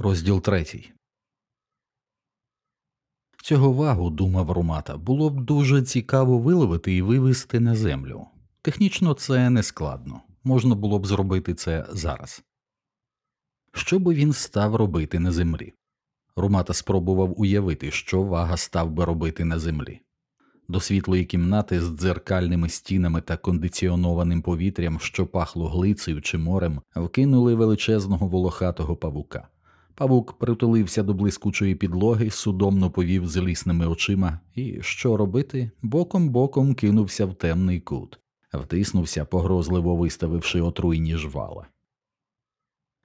Розділ третій. Цього вагу, думав Румата, було б дуже цікаво виловити і вивести на землю. Технічно це не складно, можна було б зробити це зараз. Що би він став робити на землі? Румата спробував уявити, що вага став би робити на землі. До світлої кімнати з дзеркальними стінами та кондиціонованим повітрям, що пахло глицею чи морем, вкинули величезного волохатого павука. Павук притулився до блискучої підлоги, судомно повів злісними очима і, що робити, боком боком кинувся в темний кут, втиснувся, погрозливо виставивши отруйні жвала.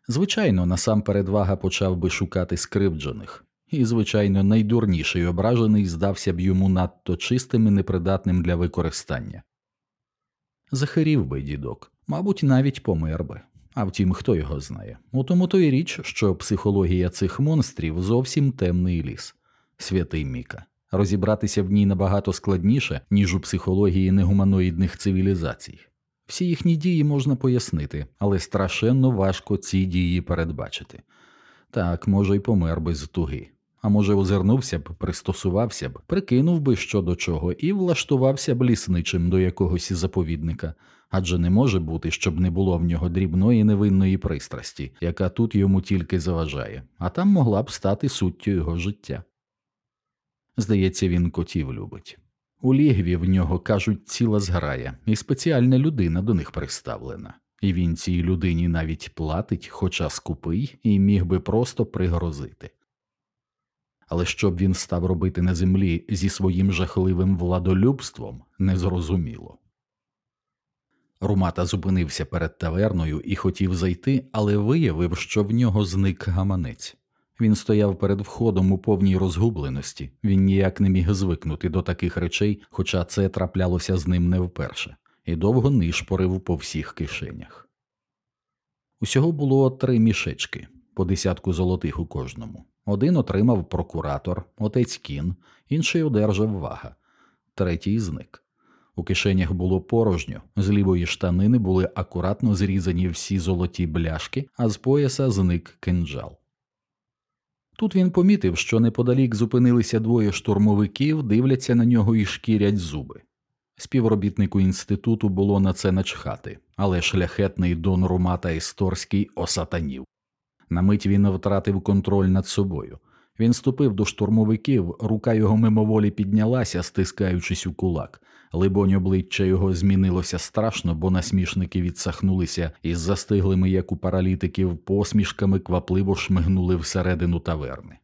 Звичайно, насамперед вага почав би шукати скривджених, і, звичайно, найдурніший ображений здався б йому надто чистим і непридатним для використання. Захирів би дідок, мабуть, навіть помер би. А втім, хто його знає. У тому то й річ, що психологія цих монстрів зовсім темний ліс, святий Міка. Розібратися в ній набагато складніше, ніж у психології негуманоїдних цивілізацій. Всі їхні дії можна пояснити, але страшенно важко ці дії передбачити. Так, може, й помер би з туги, а може, озирнувся б, пристосувався б, прикинув би що до чого і влаштувався б лісничим до якогось заповідника адже не може бути, щоб не було в нього дрібної невинної пристрасті, яка тут йому тільки заважає, а там могла б стати суттю його життя. Здається, він котів любить. У лігві в нього кажуть ціла зграя, і спеціальна людина до них приставлена, і він цій людині навіть платить, хоча скупий, і міг би просто пригрозити. Але що б він став робити на землі зі своїм жахливим владолюбством, незрозуміло. Румата зупинився перед таверною і хотів зайти, але виявив, що в нього зник гаманець. Він стояв перед входом у повній розгубленості, він ніяк не міг звикнути до таких речей, хоча це траплялося з ним не вперше, і довго нишпорив по всіх кишенях. Усього було три мішечки, по десятку золотих у кожному. Один отримав прокуратор, отець кін, інший одержав вага, третій зник. У кишенях було порожньо, з лівої штанини були акуратно зрізані всі золоті бляшки, а з пояса зник кинджал. Тут він помітив, що неподалік зупинилися двоє штурмовиків, дивляться на нього і шкірять зуби. Співробітнику інституту було на це начхати, але шляхетний Дон Румата Історський осатанів. На мить він втратив контроль над собою. Він ступив до штурмовиків, рука його мимоволі піднялася, стискаючись у кулак. Либонь, обличчя його змінилося страшно, бо насмішники відсахнулися і з застиглими, як у паралітиків, посмішками квапливо шмигнули всередину таверни.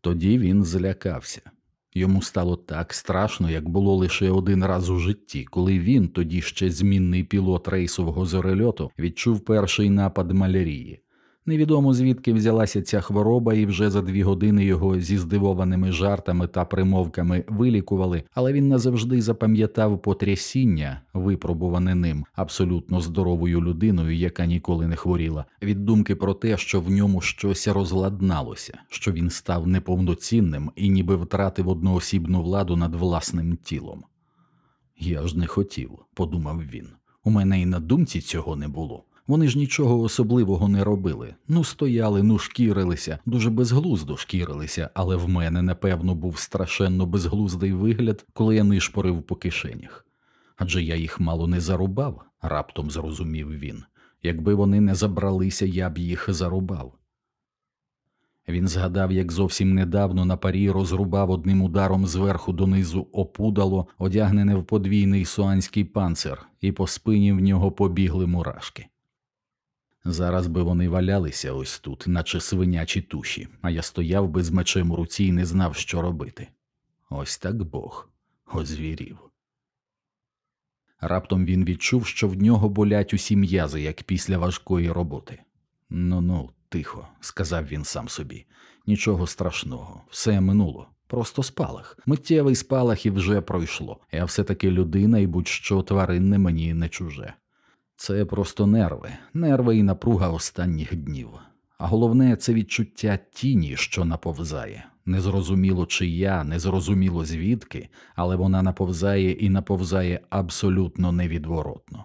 Тоді він злякався. Йому стало так страшно, як було лише один раз у житті, коли він, тоді ще змінний пілот рейсового зорельоту, відчув перший напад малярії. Невідомо звідки взялася ця хвороба, і вже за дві години його зі здивованими жартами та примовками вилікували, але він назавжди запам'ятав потрясіння, випробуване ним абсолютно здоровою людиною, яка ніколи не хворіла, від думки про те, що в ньому щось розладналося, що він став неповноцінним і ніби втратив одноосібну владу над власним тілом. Я ж не хотів, подумав він. У мене і на думці цього не було. Вони ж нічого особливого не робили. Ну, стояли, ну шкірилися, дуже безглуздо шкірилися, але в мене, напевно, був страшенно безглуздий вигляд, коли я нишпорив по кишенях. Адже я їх мало не зарубав, раптом зрозумів він. Якби вони не забралися, я б їх зарубав. Він згадав, як зовсім недавно на парі розрубав одним ударом зверху донизу опудало, одягнене в подвійний суанський панцир, і по спині в нього побігли мурашки. Зараз би вони валялися ось тут, наче свинячі туші, а я стояв би з мечем у руці і не знав, що робити. Ось так Бог озвірів. Раптом він відчув, що в нього болять усі м'язи, як після важкої роботи. Ну ну, тихо, сказав він сам собі. Нічого страшного, все минуло. Просто спалах. Миттєвий спалах і вже пройшло. Я все таки людина і будь що тваринне мені не чуже. Це просто нерви, нерви і напруга останніх днів. А головне це відчуття тіні, що наповзає. Незрозуміло чия, незрозуміло звідки, але вона наповзає і наповзає абсолютно невідворотно.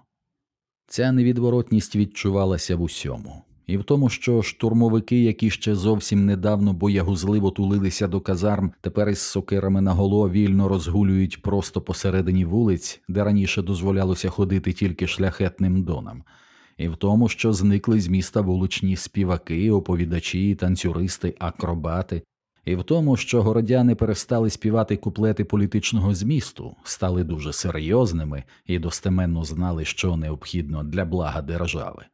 Ця невідворотність відчувалася в усьому і в тому, що штурмовики, які ще зовсім недавно боягузливо тулилися до казарм, тепер із сокирами наголо вільно розгулюють просто посередині вулиць, де раніше дозволялося ходити тільки шляхетним донам, і в тому, що зникли з міста вуличні співаки, оповідачі, танцюристи, акробати. І в тому, що городяни перестали співати куплети політичного змісту, стали дуже серйозними і достеменно знали, що необхідно для блага держави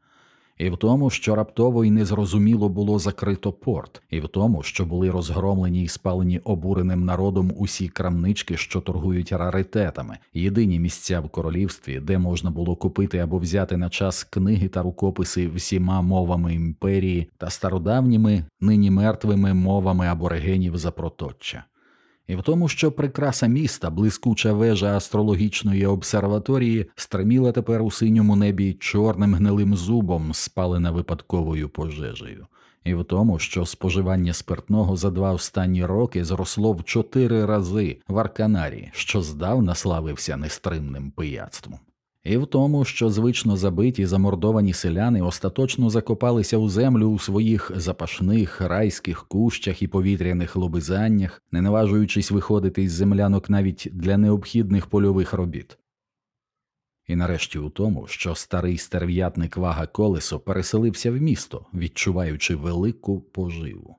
і в тому, що раптово і незрозуміло було закрито порт, і в тому, що були розгромлені і спалені обуреним народом усі крамнички, що торгують раритетами, єдині місця в королівстві, де можна було купити або взяти на час книги та рукописи всіма мовами імперії та стародавніми, нині мертвими мовами аборигенів Запроточчя і в тому, що прикраса міста, блискуча вежа астрологічної обсерваторії, стриміла тепер у синьому небі чорним гнилим зубом, спалена випадковою пожежею, і в тому, що споживання спиртного за два останні роки зросло в чотири рази в Арканарі, що здавна славився нестримним пияцтвом і в тому, що звично забиті замордовані селяни остаточно закопалися у землю у своїх запашних райських кущах і повітряних лобизаннях, не наважуючись виходити із землянок навіть для необхідних польових робіт. І нарешті у тому, що старий стерв'ятник вага колесо переселився в місто, відчуваючи велику поживу.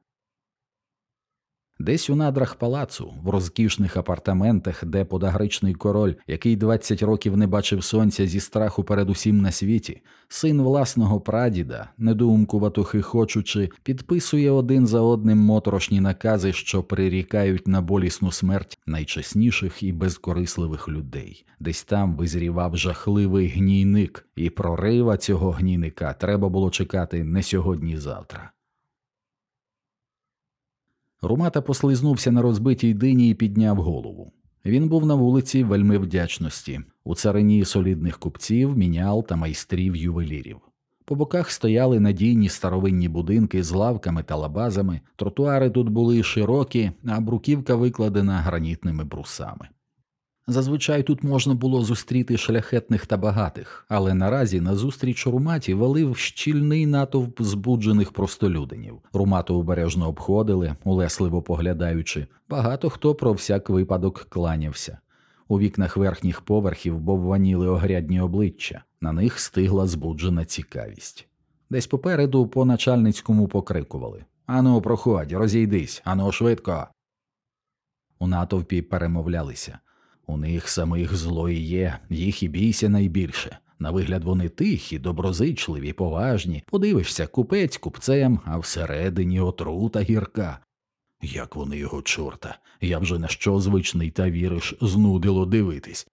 Десь у надрах палацу, в розкішних апартаментах, де подагричний король, який 20 років не бачив сонця зі страху перед усім на світі, син власного прадіда, недоумкувато хихочучи, підписує один за одним моторошні накази, що прирікають на болісну смерть найчесніших і безкорисливих людей. Десь там визрівав жахливий гнійник, і прорива цього гнійника треба було чекати не сьогодні-завтра. Румата послизнувся на розбитій дині і підняв голову. Він був на вулиці вельми вдячності, у царині солідних купців, мінял та майстрів ювелірів. По боках стояли надійні старовинні будинки з лавками та лабазами, тротуари тут були широкі, а бруківка викладена гранітними брусами. Зазвичай тут можна було зустріти шляхетних та багатих, але наразі назустріч Руматі валив щільний натовп збуджених простолюдинів. Румату обережно обходили, улесливо поглядаючи. Багато хто про всяк випадок кланявся. У вікнах верхніх поверхів бовваніли огрядні обличчя, на них стигла збуджена цікавість. Десь попереду по начальницькому покрикували Ану, проходь, розійдись, ану, швидко. У натовпі перемовлялися. У них самих зло і є, їх і бійся найбільше. На вигляд вони тихі, доброзичливі, поважні. Подивишся, купець купцем, а всередині отрута гірка. Як вони його, чорта, я вже на що звичний та віриш, знудило дивитись.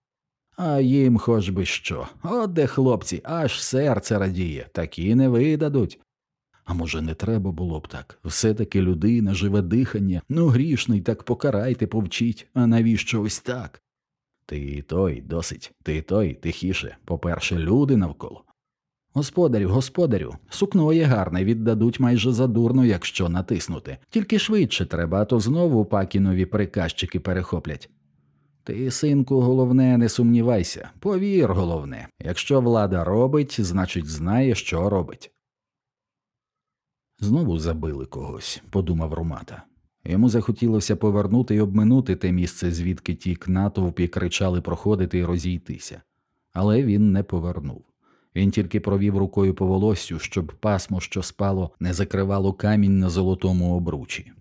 А їм хоч би що. От де хлопці, аж серце радіє, такі не видадуть. А може, не треба було б так? Все таки людина, живе дихання, ну грішний, так покарайте, повчіть, а навіщо ось так? Ти той досить, ти той тихіше, по-перше, люди навколо. Господарю, господарю, сукно є гарне, віддадуть майже задурно, якщо натиснути. Тільки швидше треба, а то знову пакінові приказчики перехоплять. Ти, синку, головне, не сумнівайся, повір, головне, якщо влада робить, значить знає, що робить. Знову забили когось, подумав Румата. Йому захотілося повернути і обминути те місце, звідки тік натовпі кричали проходити і розійтися, але він не повернув. Він тільки провів рукою по волоссю, щоб пасмо, що спало, не закривало камінь на золотому обручі.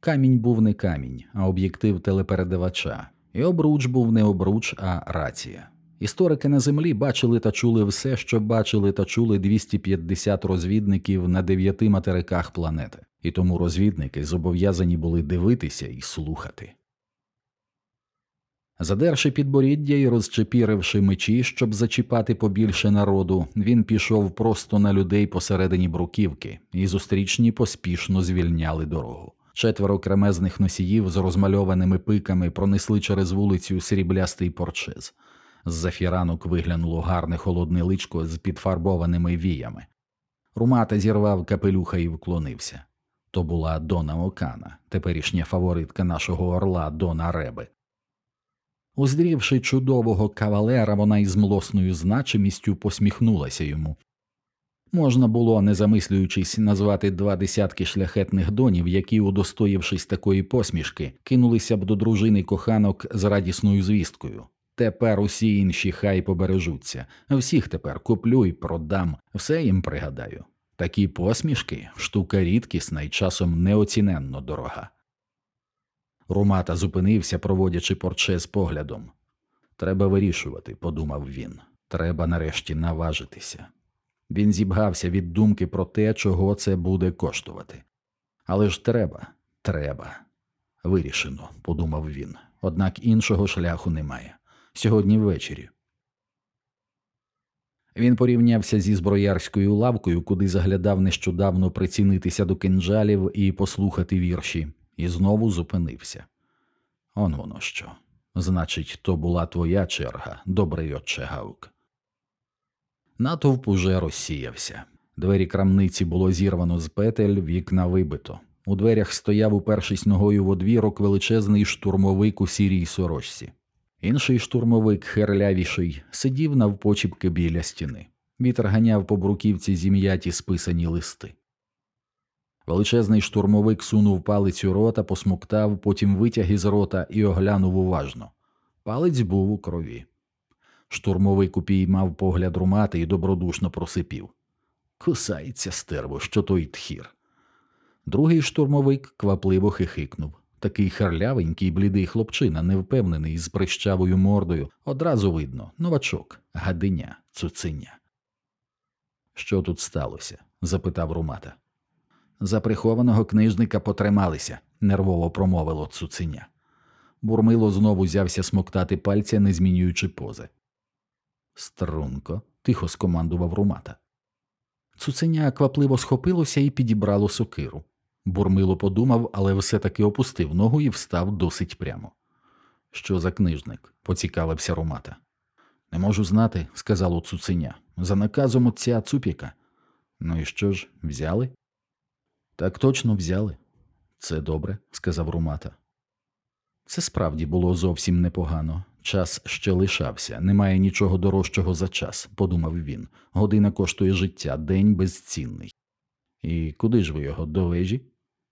Камінь був не камінь, а об'єктив телепередавача, і обруч був не обруч, а рація. Історики на землі бачили та чули все, що бачили та чули 250 розвідників на дев'яти материках планети і тому розвідники зобов'язані були дивитися і слухати. Задерши підборіддя і розчепіривши мечі, щоб зачіпати побільше народу, він пішов просто на людей посередині бруківки, і зустрічні поспішно звільняли дорогу. Четверо кремезних носіїв з розмальованими пиками пронесли через вулицю сріблястий порчез. З за фіранок виглянуло гарне холодне личко з підфарбованими віями. Румата зірвав капелюха і вклонився. То була Дона Окана, теперішня фаворитка нашого орла Дона Реби. Уздрівши чудового кавалера, вона із млосною значимістю посміхнулася йому. Можна було, не замислюючись, назвати два десятки шляхетних донів, які, удостоївшись такої посмішки, кинулися б до дружини коханок з радісною звісткою. Тепер усі інші хай побережуться, всіх тепер куплю і продам, все їм пригадаю. Такі посмішки штука рідкісна і часом неоціненно дорога. Румата зупинився, проводячи порче з поглядом. Треба вирішувати, подумав він. Треба нарешті наважитися. Він зібгався від думки про те, чого це буде коштувати. Але ж треба, треба. Вирішено, подумав він. Однак іншого шляху немає. Сьогодні ввечері. Він порівнявся зі зброярською лавкою, куди заглядав нещодавно прицінитися до кинджалів і послухати вірші, і знову зупинився. Он воно що. Значить, то була твоя черга, добрий отче Гаук. Натовп уже розсіявся. Двері крамниці було зірвано з петель, вікна вибито. У дверях стояв, упершись ногою в одвірок, величезний штурмовик у сірій сорочці. Інший штурмовик, херлявіший, сидів навпочіпки біля стіни. Вітер ганяв по бруківці зім'яті списані листи. Величезний штурмовик сунув палець у рота, посмоктав, потім витяг із рота і оглянув уважно. Палець був у крові. Штурмовик упіймав погляд румати і добродушно просипів. Кусається стерво, що той тхір. Другий штурмовик квапливо хихикнув. Такий харлявенький блідий хлопчина, невпевнений, з прищавою мордою, одразу видно новачок, гадиня, цуциня. Що тут сталося? запитав Румата. За прихованого книжника потрималися, нервово промовило цуциня. Бурмило знову взявся смоктати пальця, не змінюючи пози. Струнко, тихо скомандував Румата. Цуценя квапливо схопилося і підібрало сокиру. Бурмило подумав, але все таки опустив ногу і встав досить прямо. Що за книжник? поцікавився Румата. Не можу знати, сказало цуценя. За наказом отця Цупіка. Ну і що ж, взяли? Так точно взяли. Це добре, сказав Румата. Це справді було зовсім непогано. Час ще лишався, немає нічого дорожчого за час, подумав він. Година коштує життя, день безцінний. І куди ж ви його до вежі?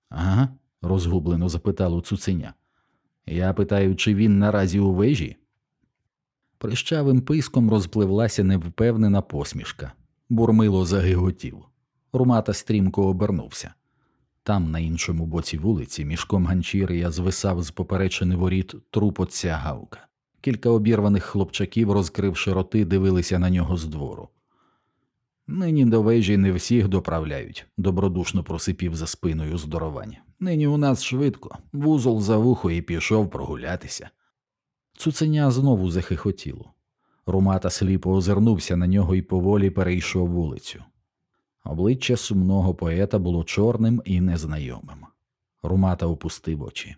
Ага, розгублено запитало цуценя. Я питаю, чи він наразі у вежі? Прищавим писком розпливлася невпевнена посмішка. Бурмило загиготів. Румата стрімко обернувся. Там, на іншому боці вулиці, мішком ганчір'я звисав з поперечини воріт труп отця Гавка. Кілька обірваних хлопчаків, розкривши роти, дивилися на нього з двору. Нині до вежі не всіх доправляють, добродушно просипів за спиною здоровань. Нині у нас швидко, вузол за вухо і пішов прогулятися. Цуценя знову захихотіло. Румата сліпо озирнувся на нього і поволі перейшов вулицю. Обличчя сумного поета було чорним і незнайомим. Румата опустив очі.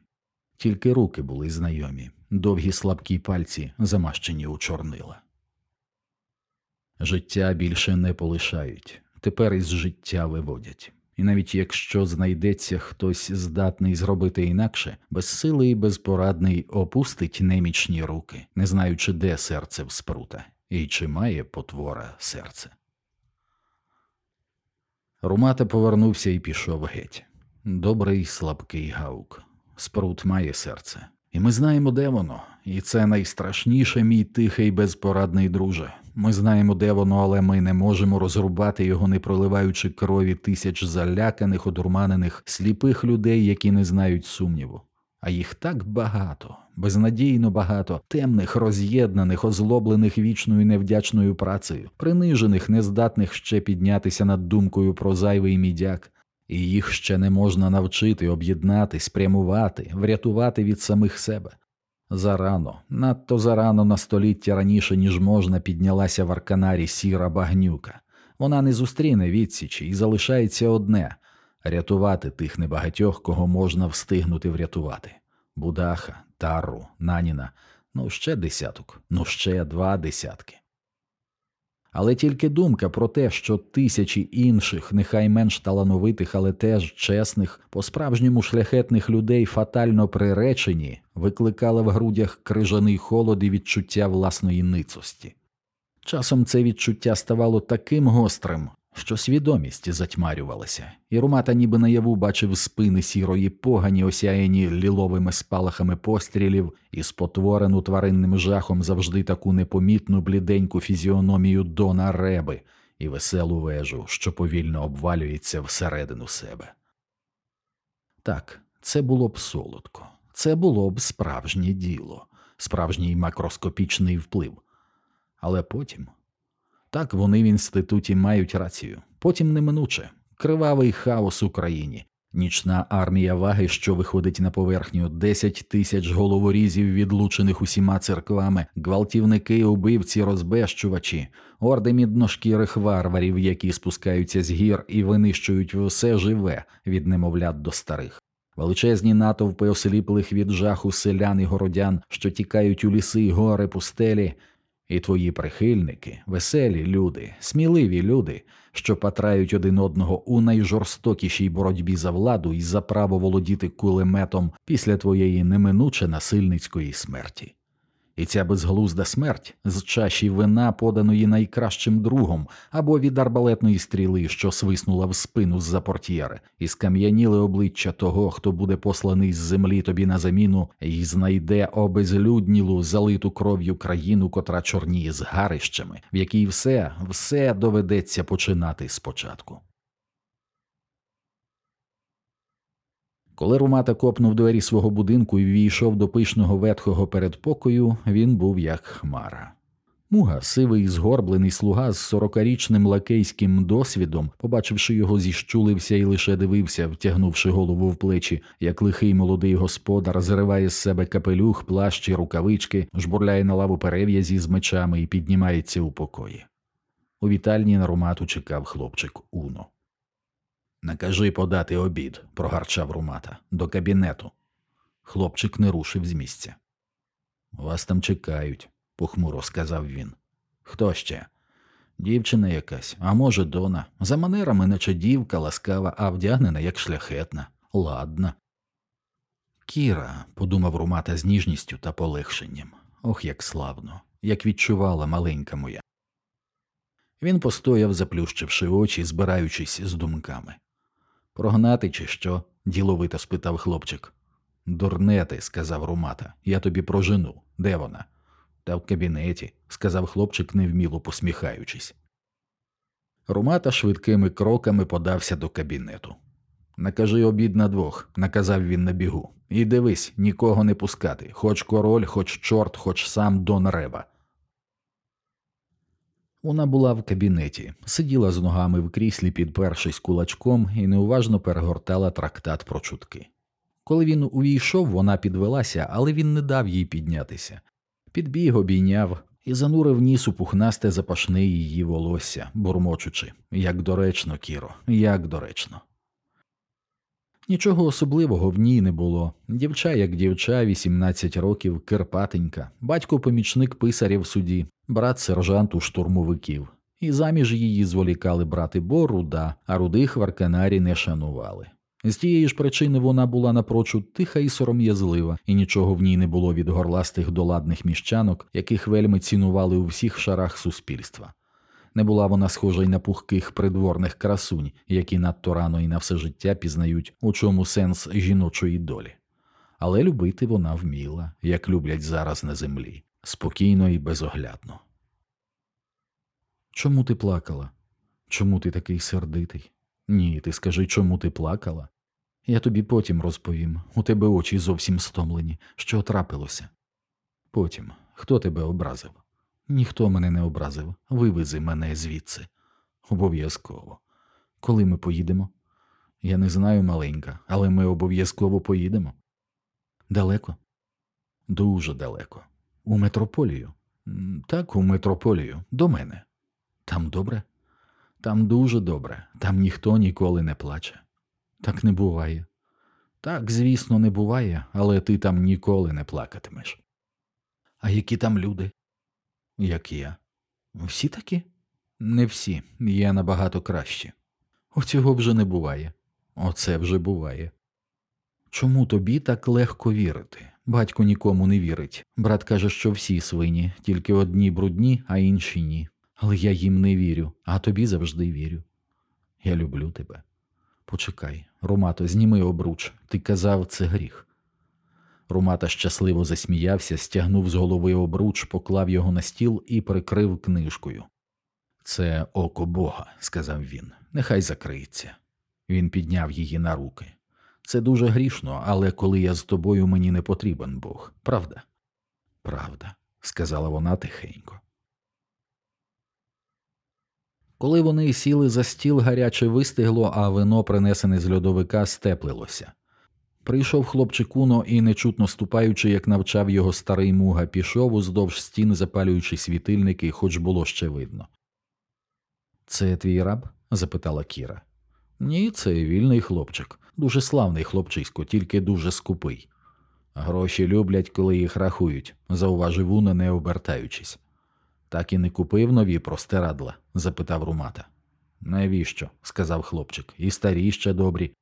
Тільки руки були знайомі, довгі слабкі пальці, замащені у чорнила. Життя більше не полишають, тепер із життя виводять. І навіть якщо знайдеться хтось здатний зробити інакше, безсилий і безпорадний опустить немічні руки, не знаючи, де серце вспрута, і чи має потвора серце. Румата повернувся і пішов геть. Добрий слабкий гаук. Спрут має серце. І ми знаємо, де воно, і це найстрашніше, мій тихий безпорадний друже. Ми знаємо, де воно, але ми не можемо розрубати його, не проливаючи крові тисяч заляканих, одурманених, сліпих людей, які не знають сумніву. А їх так багато, безнадійно багато, темних, роз'єднаних, озлоблених вічною невдячною працею, принижених, нездатних ще піднятися над думкою про зайвий мідяк, і їх ще не можна навчити, об'єднати, спрямувати, врятувати від самих себе. Зарано, надто зарано на століття раніше, ніж можна, піднялася в арканарі сіра багнюка. Вона не зустріне відсічі і залишається одне рятувати тих небагатьох, кого можна встигнути врятувати. Будаха, Тару, Наніна, ну ще десяток, ну ще два десятки. Але тільки думка про те, що тисячі інших, нехай менш талановитих, але теж чесних, по справжньому шляхетних людей фатально приречені, викликала в грудях крижаний холод і відчуття власної ницості. Часом це відчуття ставало таким гострим, що свідомість затьмарювалася, і Румата ніби наяву бачив спини сірої погані, осяяні ліловими спалахами пострілів, і спотворену тваринним жахом завжди таку непомітну бліденьку фізіономію Дона Реби і веселу вежу, що повільно обвалюється всередину себе. Так, це було б солодко, це було б справжнє діло, справжній макроскопічний вплив. Але потім. Так вони в інституті мають рацію. Потім неминуче. Кривавий хаос в Україні, нічна армія ваги, що виходить на поверхню, 10 тисяч головорізів, відлучених усіма церквами, гвалтівники, убивці, розбещувачі, орди мідношкірих варварів, які спускаються з гір і винищують все живе від немовлят до старих. Величезні натовпи осліплих від жаху селян і городян, що тікають у ліси, гори, пустелі, і твої прихильники, веселі люди, сміливі люди, що патрають один одного у найжорстокішій боротьбі за владу і за право володіти кулеметом після твоєї неминуче насильницької смерті. І ця безглузда смерть з чаші вина, поданої найкращим другом, або від арбалетної стріли, що свиснула в спину з-за портьєри, і скам'яніли обличчя того, хто буде посланий з землі тобі на заміну, і знайде обезлюднілу, залиту кров'ю країну, котра чорніє з гарищами, в якій все, все доведеться починати спочатку. Коли Румата копнув двері свого будинку і війшов до пишного ветхого передпокою, він був як хмара. Муга, сивий згорблений слуга з сорокарічним лакейським досвідом, побачивши його, зіщулився і лише дивився, втягнувши голову в плечі, як лихий молодий господар зриває з себе капелюх, плащ і рукавички, жбурляє на лаву перев'язі з мечами і піднімається у покої. У вітальні на Румату чекав хлопчик Уно. Накажи подати обід, прогарчав Румата, до кабінету. Хлопчик не рушив з місця. Вас там чекають, похмуро сказав він. Хто ще? Дівчина якась, а може, дона. За манерами, наче дівка, ласкава, а вдягнена, як шляхетна, ладна. Кіра, подумав Румата з ніжністю та полегшенням. Ох, як славно, як відчувала маленька моя. Він постояв, заплющивши очі, збираючись з думками. Прогнати, чи що? діловито спитав хлопчик. Дурне ти, сказав Румата, я тобі прожену. Де вона? Та в кабінеті, сказав хлопчик, невміло посміхаючись. Румата швидкими кроками подався до кабінету. Накажи обід на двох, наказав він на бігу. І дивись, нікого не пускати, хоч король, хоч чорт, хоч сам Дон Реба. Вона була в кабінеті, сиділа з ногами в кріслі, підпершись кулачком, і неуважно перегортала трактат про чутки. Коли він увійшов, вона підвелася, але він не дав їй піднятися. Підбіг, обійняв і занурив ніс у пухнасте запашне її волосся, бурмочучи як доречно, Кіро, як доречно. Нічого особливого в ній не було. Дівча, як дівча, 18 років, кирпатенька, батько помічник писаря в суді, брат сержант у штурмовиків. І заміж її зволікали брати, бо руда, а рудих в арканарі не шанували. З тієї ж причини вона була напрочуд тиха і сором'язлива, і нічого в ній не було від горластих доладних міщанок, яких вельми цінували у всіх шарах суспільства. Не була вона схожа й на пухких придворних красунь, які надто рано і на все життя пізнають, у чому сенс жіночої долі. Але любити вона вміла, як люблять зараз на землі, спокійно і безоглядно. Чому ти плакала? Чому ти такий сердитий? Ні, ти скажи, чому ти плакала? Я тобі потім розповім. У тебе очі зовсім стомлені. Що трапилося? Потім хто тебе образив? Ніхто мене не образив. Вивези мене звідси. Обов'язково. Коли ми поїдемо? Я не знаю, маленька, але ми обов'язково поїдемо. Далеко? Дуже далеко. У метрополію? Так, у метрополію. До мене. Там добре? Там дуже добре, там ніхто ніколи не плаче. Так не буває. Так, звісно, не буває, але ти там ніколи не плакатимеш. А які там люди? Як я? Всі такі? Не всі, є набагато кращі. Оцього вже не буває. Оце вже буває. Чому тобі так легко вірити? Батько нікому не вірить. Брат каже, що всі свині, тільки одні брудні, а інші ні. Але я їм не вірю, а тобі завжди вірю. Я люблю тебе. Почекай, Ромато, зніми обруч. Ти казав, це гріх. Ромата щасливо засміявся, стягнув з голови обруч, поклав його на стіл і прикрив книжкою. Це око Бога, сказав він, нехай закриється. Він підняв її на руки. Це дуже грішно, але коли я з тобою, мені не потрібен Бог, правда? Правда, сказала вона тихенько. Коли вони сіли за стіл, гаряче вистигло, а вино, принесене з льодовика, степлилося. Прийшов хлопчик Уно і, нечутно ступаючи, як навчав його старий муга, пішов уздовж стін, запалюючи світильники, хоч було ще видно. Це твій раб? запитала Кіра. Ні, це вільний хлопчик, дуже славний хлопчисько, тільки дуже скупий. Гроші люблять, коли їх рахують, зауважив Уно, не обертаючись. Так і не купив нові простирадла? запитав Румата. Навіщо? сказав хлопчик, і старі ще добрі.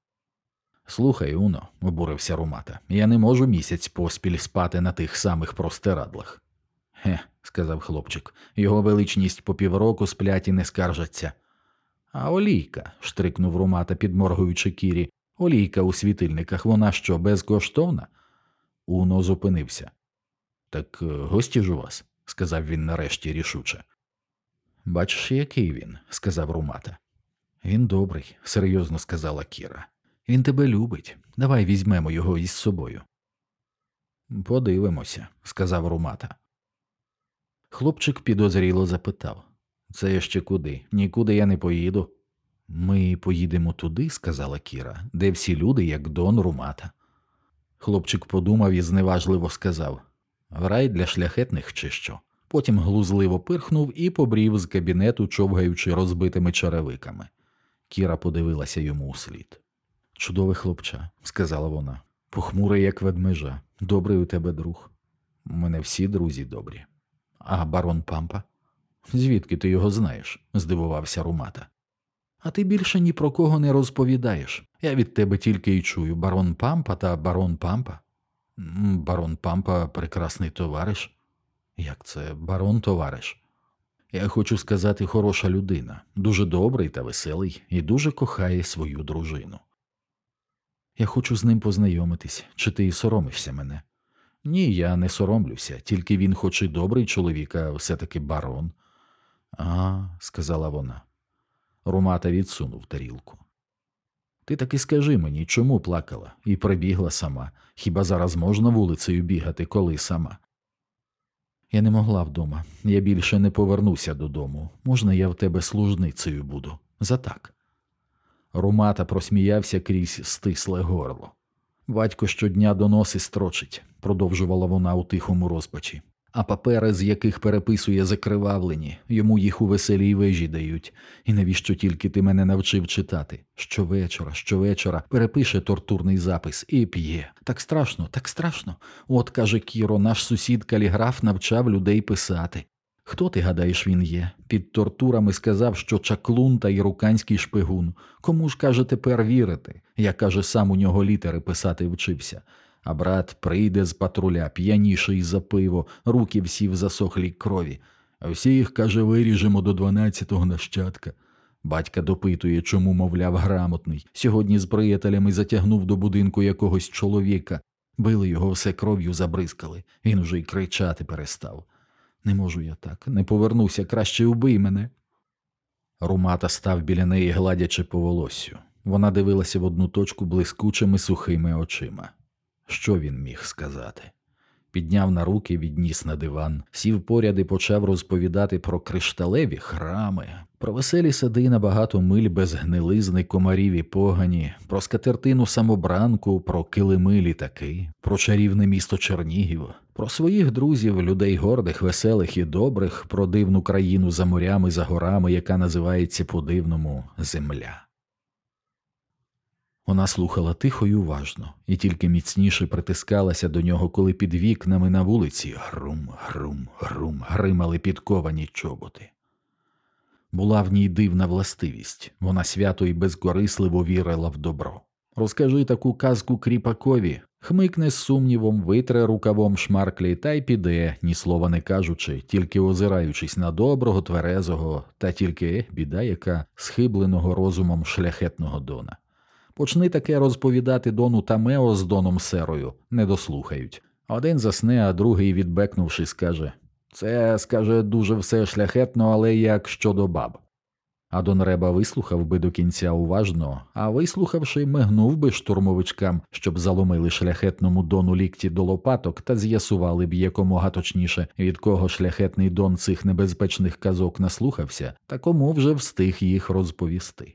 Слухай, Уно, обурився Румата, я не можу місяць поспіль спати на тих самих простирадлах. Ге, сказав хлопчик, його величність по півроку сплять і не скаржаться. А олійка, штрикнув Румата, підморгуючи Кірі, олійка у світильниках, вона що, безкоштовна? Уно зупинився. Так е, гості ж у вас, сказав він нарешті рішуче. Бачиш, який він, сказав Румата. Він добрий, серйозно сказала Кіра. Він тебе любить. Давай візьмемо його із собою. Подивимося, сказав Румата. Хлопчик підозріло запитав Це ще куди? Нікуди я не поїду. Ми поїдемо туди, сказала Кіра, де всі люди, як Дон Румата. Хлопчик подумав і зневажливо сказав рай для шляхетних чи що. Потім глузливо пирхнув і побрів з кабінету, човгаючи розбитими черевиками. Кіра подивилася йому услід. Чудовий хлопча, сказала вона, похмурий, як ведмежа, добрий у тебе друг. У мене всі друзі добрі. А барон пампа? Звідки ти його знаєш? здивувався Румата. А ти більше ні про кого не розповідаєш. Я від тебе тільки й чую барон пампа та барон пампа. Барон пампа прекрасний товариш. Як це барон товариш? Я хочу сказати, хороша людина, дуже добрий та веселий і дуже кохає свою дружину. Я хочу з ним познайомитись, чи ти соромишся мене? Ні, я не соромлюся, тільки він, хоч і добрий чоловік, а все таки барон. А, сказала вона. Румата відсунув тарілку. Ти таки скажи мені, чому плакала і прибігла сама. Хіба зараз можна вулицею бігати, коли сама? Я не могла вдома. Я більше не повернуся додому. Можна, я в тебе служницею буду? За так. Румата просміявся крізь стисле горло. Батько щодня доноси строчить, продовжувала вона у тихому розпачі, а папери, з яких переписує закривавлені, йому їх у веселій вежі дають. І навіщо тільки ти мене навчив читати? Щовечора, щовечора перепише тортурний запис і п'є. Так страшно, так страшно. От, каже Кіро, наш сусід каліграф навчав людей писати. Хто ти гадаєш, він є? Під тортурами сказав, що чаклун та іруканський шпигун. Кому ж каже тепер вірити? Я каже, сам у нього літери писати вчився. А брат прийде з патруля, п'яніший за пиво, руки всі в засохлій крові. А всі їх, каже, виріжемо до дванадцятого нащадка. Батька допитує, чому, мовляв, грамотний. Сьогодні з приятелями затягнув до будинку якогось чоловіка. Били його все кров'ю забризкали. Він уже й кричати перестав. Не можу я так, не повернуся, краще убий мене. Румата став біля неї, гладячи по волоссю. Вона дивилася в одну точку блискучими сухими очима. Що він міг сказати? Підняв на руки, відніс на диван, сів поряд і почав розповідати про кришталеві храми, про веселі сади на багато миль без гнилизни, комарів і погані, про скатертину самобранку, про килими літаки, про чарівне місто Чернігів, про своїх друзів, людей гордих, веселих і добрих, про дивну країну за морями, за горами, яка називається по-дивному Земля. Вона слухала тихо й уважно, і тільки міцніше притискалася до нього, коли під вікнами на вулиці грум, грум, грум гримали підковані чоботи. Була в ній дивна властивість, вона свято і безкорисливо вірила в добро. Розкажи таку казку кріпакові, хмикне з сумнівом, витре рукавом шмарклі та й піде, ні слова не кажучи, тільки озираючись на доброго, тверезого, та тільки біда, яка схибленого розумом шляхетного Дона. Почни таке розповідати Дону Тамео з Доном Серою, не дослухають. Один засне, а другий, відбекнувши, скаже Це, скаже, дуже все шляхетно, але як щодо баб. А Дон Реба вислухав би до кінця уважно, а вислухавши, мигнув би штурмовичкам, щоб заломили шляхетному дону лікті до лопаток та з'ясували б якомога точніше, від кого шляхетний дон цих небезпечних казок наслухався, та кому вже встиг їх розповісти.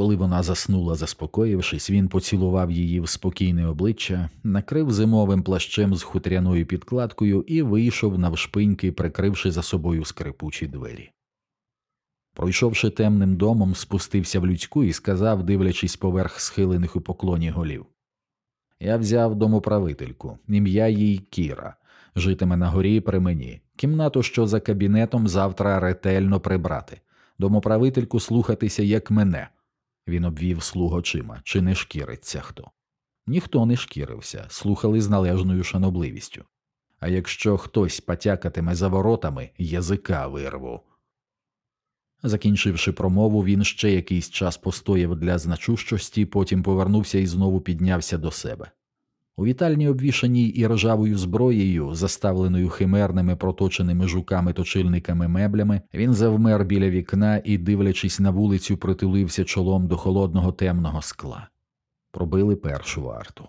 Коли вона заснула, заспокоївшись, він поцілував її в спокійне обличчя, накрив зимовим плащем з хутряною підкладкою і вийшов навшпиньки, прикривши за собою скрипучі двері. Пройшовши темним домом, спустився в людську і сказав, дивлячись поверх схилених у поклоні голів. Я взяв домоправительку, ім'я їй Кіра, житиме на горі при мені, кімнату, що за кабінетом завтра ретельно прибрати, домоправительку слухатися, як мене. Він обвів слуг очима, чи не шкіриться хто. Ніхто не шкірився, слухали з належною шанобливістю. А якщо хтось потякатиме за воротами, язика вирву. Закінчивши промову, він ще якийсь час постояв для значущості, потім повернувся і знову піднявся до себе. У вітальні обвішаній і ржавою зброєю, заставленою химерними проточеними жуками точильниками меблями, він завмер біля вікна і, дивлячись на вулицю, притулився чолом до холодного темного скла. Пробили першу варту.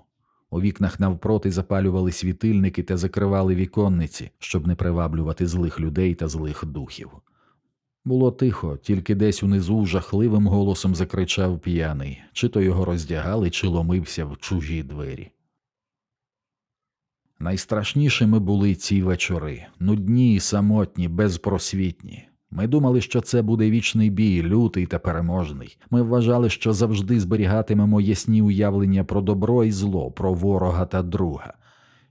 У вікнах навпроти запалювали світильники та закривали віконниці, щоб не приваблювати злих людей та злих духів. Було тихо, тільки десь унизу жахливим голосом закричав п'яний, чи то його роздягали, чи ломився в чужі двері. Найстрашнішими були ці вечори нудні, самотні, безпросвітні. Ми думали, що це буде вічний бій, лютий та переможний. Ми вважали, що завжди зберігатимемо ясні уявлення про добро і зло, про ворога та друга.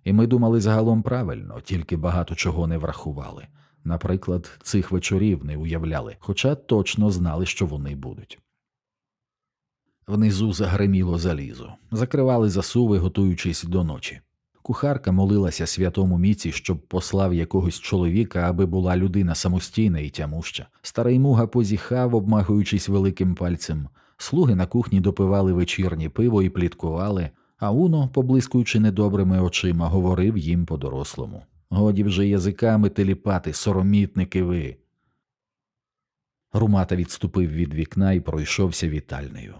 І ми думали загалом правильно, тільки багато чого не врахували. Наприклад, цих вечорів не уявляли, хоча точно знали, що вони будуть. Внизу загриміло залізо, закривали засуви, готуючись до ночі. Кухарка молилася святому міці, щоб послав якогось чоловіка, аби була людина самостійна і тямуща. Старий муга позіхав, обмахуючись великим пальцем. Слуги на кухні допивали вечірнє пиво і пліткували, а Уно, поблискуючи недобрими очима, говорив їм по дорослому. Годі вже язиками теліпати, соромітники ви. Румата відступив від вікна і пройшовся вітальнею.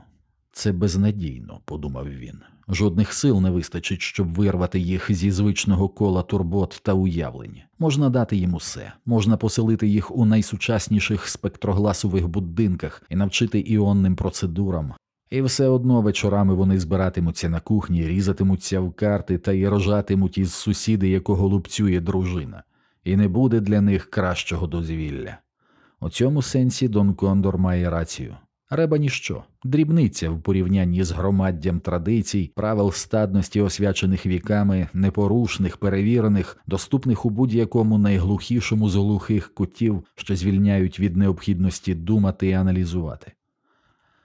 Це безнадійно, подумав він. Жодних сил не вистачить, щоб вирвати їх зі звичного кола турбот та уявлень. Можна дати їм усе, можна поселити їх у найсучасніших спектрогласових будинках і навчити іонним процедурам. І все одно вечорами вони збиратимуться на кухні, різатимуться в карти та й рожатимуть із сусіди, якого лупцює дружина, і не буде для них кращого дозвілля. У цьому сенсі Дон Кондор має рацію. Реба ніщо, дрібниця в порівнянні з громаддям традицій, правил стадності, освячених віками, непорушних, перевірених, доступних у будь-якому найглухішому з глухих кутів, що звільняють від необхідності думати і аналізувати.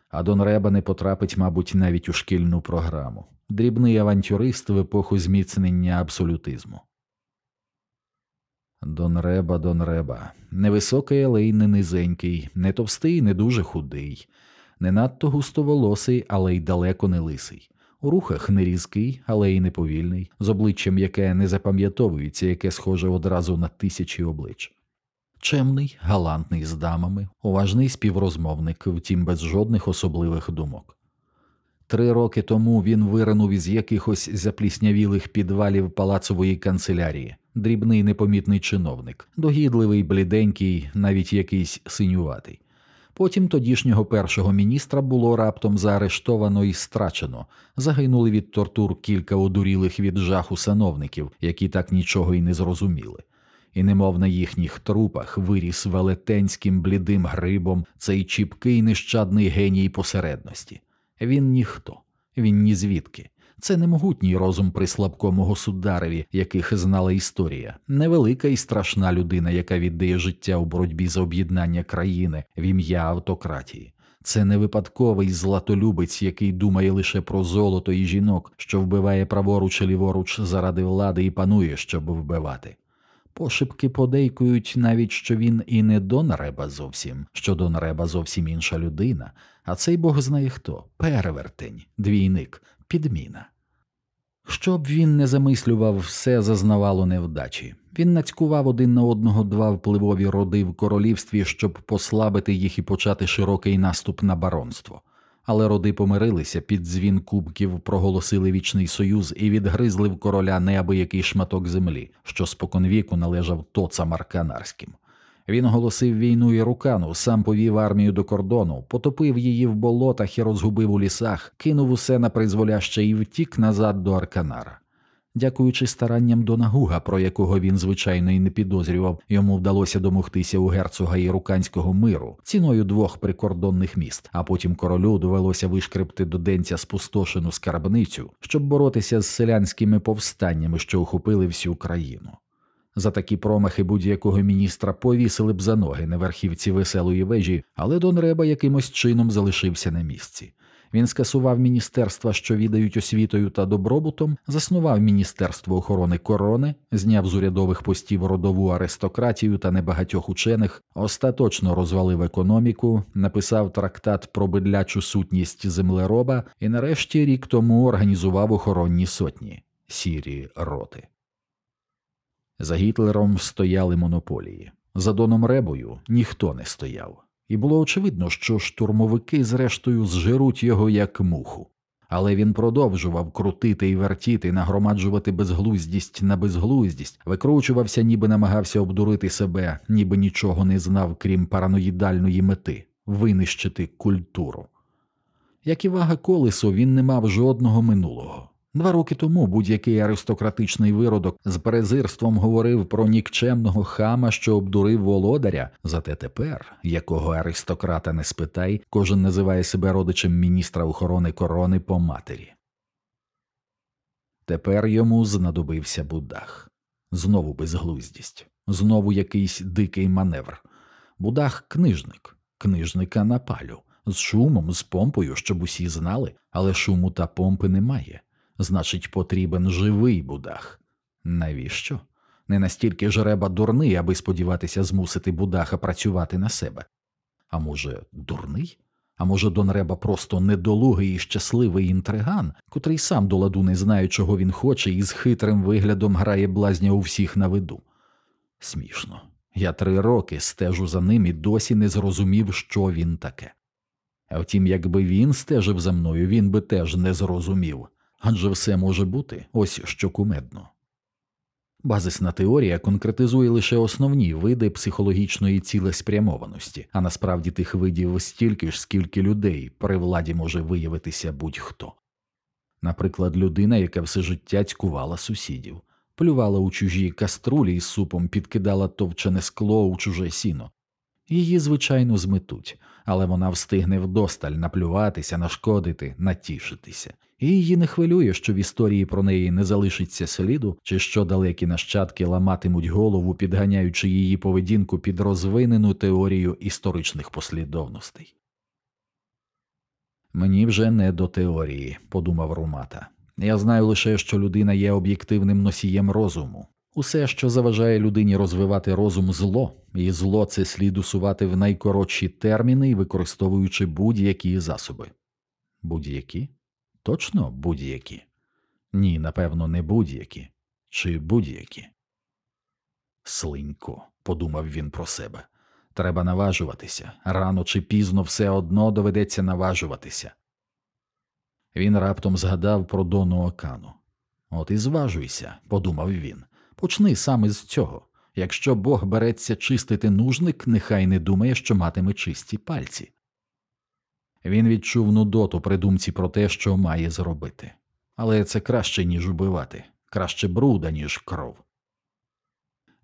А Дон Реба не потрапить, мабуть, навіть у шкільну програму дрібний авантюрист в епоху зміцнення абсолютизму. Дон Реба, Дон Реба, невисокий, але й не низенький, не товстий, не дуже худий, не надто густоволосий, але й далеко не лисий. У рухах не різкий, але й неповільний, з обличчям, яке не запам'ятовується, яке схоже одразу на тисячі облич. Чемний, галантний з дамами, уважний співрозмовник, втім без жодних особливих думок. Три роки тому він виринув із якихось запліснявілих підвалів палацової канцелярії, дрібний непомітний чиновник, догідливий, бліденький, навіть якийсь синюватий. Потім тодішнього першого міністра було раптом заарештовано і страчено, загинули від тортур кілька одурілих від жаху сановників, які так нічого й не зрозуміли. І, немов на їхніх трупах, виріс велетенським блідим грибом цей чіпкий нещадний геній посередності. Він ніхто, він ні звідки. Це не могутній розум при слабкому государеві, яких знала історія, невелика і страшна людина, яка віддає життя у боротьбі за об'єднання країни в ім'я автократії. Це не випадковий златолюбець, який думає лише про золото і жінок, що вбиває праворуч і ліворуч заради влади і панує, щоб вбивати. Пошепки подейкують навіть, що він і не Дон Реба зовсім, що Дон Реба зовсім інша людина, а цей бог знає хто перевертень, двійник, підміна. Щоб він не замислював, все зазнавало невдачі. Він нацькував один на одного два впливові роди в королівстві, щоб послабити їх і почати широкий наступ на баронство. Але роди помирилися, під дзвін кубків проголосили вічний союз і відгризли в короля неабиякий шматок землі, що споконвіку належав тоцам арканарським. Він оголосив війну Ірукану, сам повів армію до кордону, потопив її в болотах і розгубив у лісах, кинув усе на призволяще і втік назад до Арканара. Дякуючи старанням Донагуга, про якого він звичайно і не підозрював, йому вдалося домогтися у герцога іруканського миру ціною двох прикордонних міст, а потім королю довелося вишкребти до денця спустошену скарбницю, щоб боротися з селянськими повстаннями, що охопили всю країну. За такі промахи будь-якого міністра повісили б за ноги на верхівці веселої вежі, але Дон Реба якимось чином залишився на місці. Він скасував міністерства, що відають освітою та добробутом, заснував Міністерство охорони корони, зняв з урядових постів родову аристократію та небагатьох учених, остаточно розвалив економіку, написав трактат про бидлячу сутність землероба і нарешті рік тому організував охоронні сотні сірі роти. За Гітлером стояли монополії. За Доном Ребою ніхто не стояв, і було очевидно, що штурмовики, зрештою, зжируть його як муху. Але він продовжував крутити і вертіти, нагромаджувати безглуздість на безглуздість, викручувався, ніби намагався обдурити себе, ніби нічого не знав, крім параноїдальної мети винищити культуру. Як і вага колесо, він не мав жодного минулого. Два роки тому будь-який аристократичний виродок з презирством говорив про нікчемного хама, що обдурив володаря. Зате тепер, якого аристократа не спитай, кожен називає себе родичем міністра охорони корони по матері. Тепер йому знадобився будах. Знову безглуздість, знову якийсь дикий маневр. Будах книжник, книжника на палю, з шумом, з помпою, щоб усі знали, але шуму та помпи немає. Значить, потрібен живий будах. Навіщо? Не настільки жреба дурний, аби сподіватися змусити будаха працювати на себе. А може, дурний? А може, Донреба просто недолугий і щасливий інтриган, котрий сам до ладу не знає, чого він хоче, і з хитрим виглядом грає блазня у всіх на виду. Смішно. Я три роки стежу за ним і досі не зрозумів, що він таке. А втім, якби він стежив за мною, він би теж не зрозумів адже все може бути ось що кумедно. Базисна теорія конкретизує лише основні види психологічної цілеспрямованості, а насправді тих видів стільки ж, скільки людей при владі може виявитися будь-хто. Наприклад, людина, яка все життя цькувала сусідів, плювала у чужі каструлі із супом, підкидала товчене скло у чуже сіно. Її, звичайно, зметуть, але вона встигне вдосталь наплюватися, нашкодити, натішитися і її не хвилює, що в історії про неї не залишиться сліду, чи що далекі нащадки ламатимуть голову, підганяючи її поведінку під розвинену теорію історичних послідовностей. Мені вже не до теорії, подумав Румата. Я знаю лише, що людина є об'єктивним носієм розуму. Усе, що заважає людині розвивати розум зло, і зло це слід усувати в найкоротші терміни, використовуючи будь-які засоби. Будь-які? Точно будь-які? Ні, напевно, не будь-які, чи будь-які. Слинько, подумав він про себе. Треба наважуватися. Рано чи пізно все одно доведеться наважуватися. Він раптом згадав про Дону Окану. От і зважуйся, подумав він. Почни саме з цього. Якщо Бог береться чистити нужник, нехай не думає, що матиме чисті пальці. Він відчув нудоту при думці про те, що має зробити. Але це краще, ніж убивати, краще бруда, ніж кров.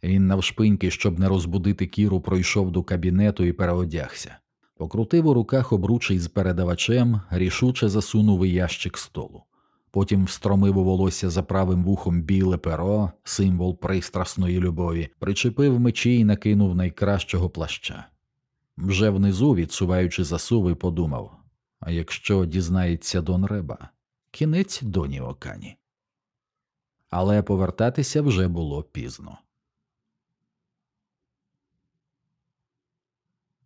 Він навшпиньки, щоб не розбудити кіру, пройшов до кабінету і переодягся. Покрутив у руках обручий з передавачем, рішуче засунув у ящик столу. Потім встромив у волосся за правим вухом біле перо, символ пристрасної любові, причепив мечі і накинув найкращого плаща. Вже внизу, відсуваючи засуви, подумав а якщо дізнається Дон Реба, кінець доні Окані. Але повертатися вже було пізно.